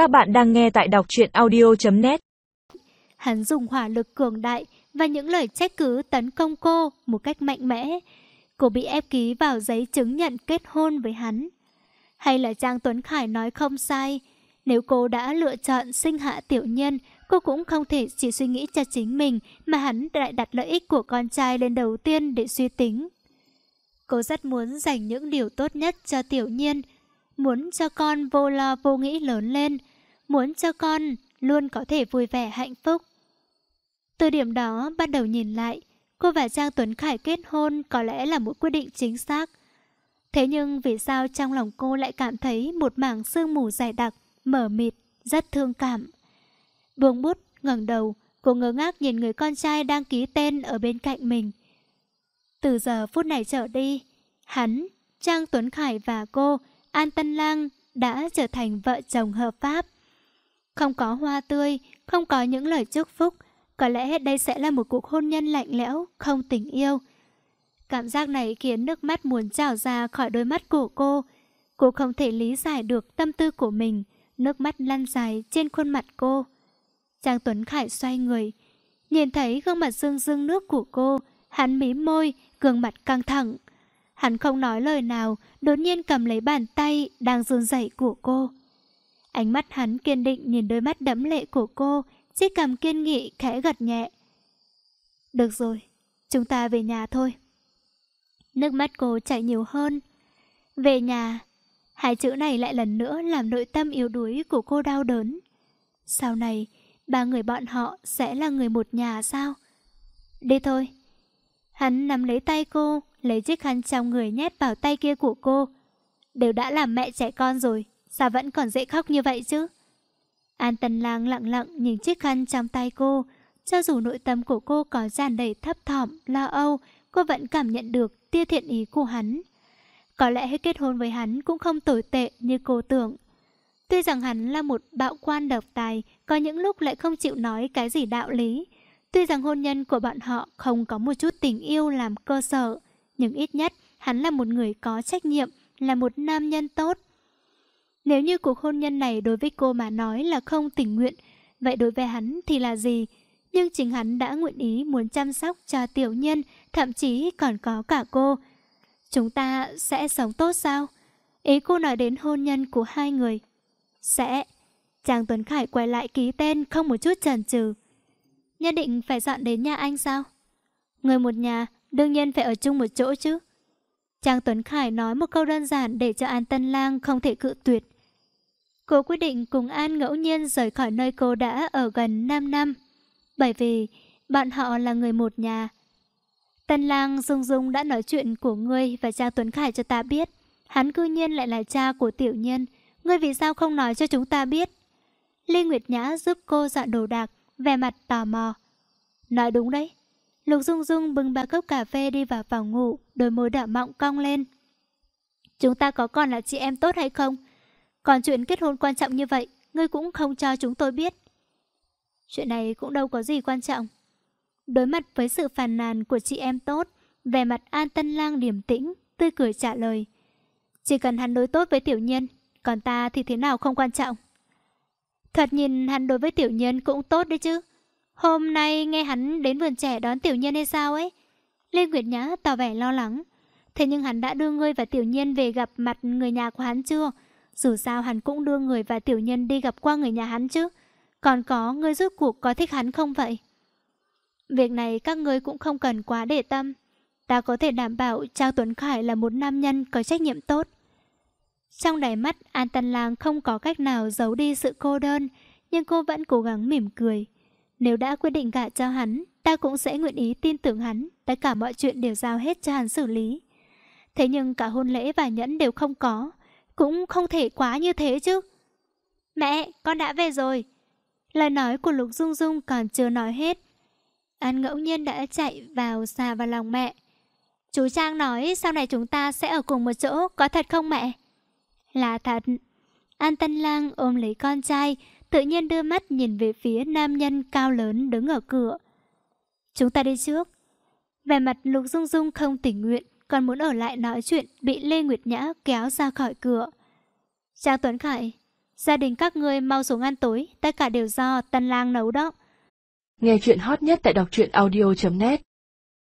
Các bạn đang nghe tại đọc truyện audio.net Hắn dùng hỏa lực cường đại và những lời trách cứ tấn công cô một cách mạnh mẽ. Cô bị ép ký vào giấy chứng nhận kết hôn với hắn. Hay là Trang Tuấn Khải nói không sai, nếu cô đã lựa chọn sinh hạ tiểu nhân, cô cũng không thể chỉ suy nghĩ cho chính mình mà hắn lại đặt lợi ích của con trai lên đầu tiên để suy tính. Cô rất muốn dành những điều tốt nhất cho tiểu nhiên, muốn cho con vô lo vô nghĩ lớn lên, muốn cho con luôn có thể vui vẻ hạnh phúc. Từ điểm đó bắt đầu nhìn lại, cô và Trang Tuấn Khải kết hôn có lẽ là một quyết định chính xác. Thế nhưng vì sao trong lòng cô lại cảm thấy một mảng sương mù dày đặc, mở mịt, rất thương cảm. Buông bút, ngẩng đầu, cô ngơ ngác nhìn người con trai đang ký tên ở bên cạnh mình. Từ giờ phút này trở đi, hắn, Trang Tuấn Khải và cô, An Tân Lang đã trở thành vợ chồng hợp pháp. Không có hoa tươi, không có những lời chúc phúc, có lẽ đây sẽ là một cuộc hôn nhân lạnh lẽo, không tình yêu. Cảm giác này khiến nước mắt muốn trào ra khỏi đôi mắt của cô. Cô không thể lý giải được tâm tư của mình, nước mắt lăn dài trên khuôn mặt cô. Trang Tuấn Khải xoay người, nhìn thấy gương mặt rưng rưng nước của cô, hắn mím môi, gương mặt căng thẳng. Hắn không nói lời nào, đột nhiên cầm lấy bàn tay đang run rẩy của cô. Ánh mắt hắn kiên định nhìn đôi mắt đẫm lệ của cô, chiếc cằm kiên nghị khẽ gật nhẹ. Được rồi, chúng ta về nhà thôi. Nước mắt cô chảy nhiều hơn. Về nhà, hai chữ này lại lần nữa làm nội tâm yếu đuối của cô đau đớn. Sau này, ba người bọn họ sẽ là người một nhà sao? Đi thôi. Hắn nắm lấy tay cô, lấy chiếc khăn trong người nhét vào tay kia của cô. Đều đã làm mẹ trẻ con rồi, sao vẫn còn dễ khóc như vậy chứ? An Tần Lang lặng lặng nhìn chiếc khăn trong tay cô, cho dù nội tâm của cô có tràn đầy thấp thỏm, lo âu, cô vẫn cảm nhận được tia thiện ý của hắn. Có lẽ kết hôn với hắn cũng không tồi tệ như cô tưởng. Tuy rằng hắn là một bạo quan độc tài, có những lúc lại không chịu nói cái gì đạo lý. Tuy rằng hôn nhân của bọn họ không có một chút tình yêu làm cơ sở, nhưng ít nhất hắn là một người có trách nhiệm, là một nam nhân tốt. Nếu như cuộc hôn nhân này đối với cô mà nói là không tình nguyện, vậy đối với hắn thì là gì? Nhưng chính hắn đã nguyện ý muốn chăm sóc cho tiểu nhân, thậm chí còn có cả cô. Chúng ta sẽ sống tốt sao? Ý cô nói đến hôn nhân của hai người. Sẽ. Chàng Tuấn Khải quay lại ký tên không một chút chần chừ. Nhất định phải dọn đến nhà anh sao? Người một nhà, đương nhiên phải ở chung một chỗ chứ. Trang Tuấn Khải nói một câu đơn giản để cho An Tân Lang không thể cự tuyệt. Cô quyết định cùng An ngẫu nhiên rời khỏi nơi cô đã ở gần 5 năm. Bởi vì bọn họ là người một nhà. Tân Lang Dung Dung đã nói chuyện của ngươi và cha Tuấn Khải cho ta biết. Hắn cư nhiên lại là cha của tiểu nhân. Ngươi vì sao không nói cho chúng ta biết? Lê Nguyệt Nhã giúp cô dọn đồ đạc, vẻ mặt tò mò. Nói đúng đấy. Lục Dung Dung bưng ba cốc cà phê đi vào phòng ngủ, đôi môi đỏ mọng cong lên. Chúng ta có còn là chị em tốt hay không? Còn chuyện kết hôn quan trọng như vậy, ngươi cũng không cho chúng tôi biết. Chuyện này cũng đâu có gì quan trọng. Đối mặt với sự phàn nàn của chị em tốt, vẻ mặt An Tân Lang điềm tĩnh, tươi cười trả lời. Chỉ cần hắn đối tốt với tiểu nhân, còn ta thì thế nào không quan trọng. Thật nhìn hắn đối với tiểu nhân cũng tốt đấy chứ. Hôm nay nghe hắn đến vườn trẻ đón tiểu nhân hay sao ấy? Lê Nguyệt Nhã tỏ vẻ lo lắng. Thế nhưng hắn đã đưa ngươi và tiểu nhân về gặp mặt người nhà của hắn chưa? Dù sao hắn cũng đưa người và tiểu nhân đi gặp qua người nhà hắn chứ. Còn có ngươi rốt cuộc có thích hắn không vậy? Việc này các ngươi cũng không cần quá để tâm. Ta có thể đảm bảo Trang Tuấn Khải là một nam nhân có trách nhiệm tốt. Trong đáy mắt An Tân Lang không có cách nào giấu đi sự cô đơn, nhưng cô vẫn cố gắng mỉm cười. Nếu đã quyết định gả cho hắn, ta cũng sẽ nguyện ý tin tưởng hắn, tất cả mọi chuyện đều giao hết cho hắn xử lý. Thế nhưng cả hôn lễ và nhẫn đều không có, cũng không thể quá như thế chứ. Mẹ, con đã về rồi. Lời nói của Lục Dung Dung còn chưa nói hết. An ngẫu nhiên đã chạy vào xà vào lòng mẹ. Chú Trang nói sau này chúng ta sẽ ở cùng một chỗ, có thật không mẹ? Là thật. An Tân Lang ôm lấy con trai, tự nhiên đưa mắt nhìn về phía nam nhân cao lớn đứng ở cửa. Chúng ta đi trước. Về mặt Lục Dung Dung không tình nguyện, còn muốn ở lại nói chuyện bị Lê Nguyệt Nhã kéo ra khỏi cửa. Trang Tuấn Khải, Gia đình các ngươi mau xuống ăn tối, tất cả đều do tân lang nấu đó. Nghe chuyện hot nhất tại đọc truyện audio.net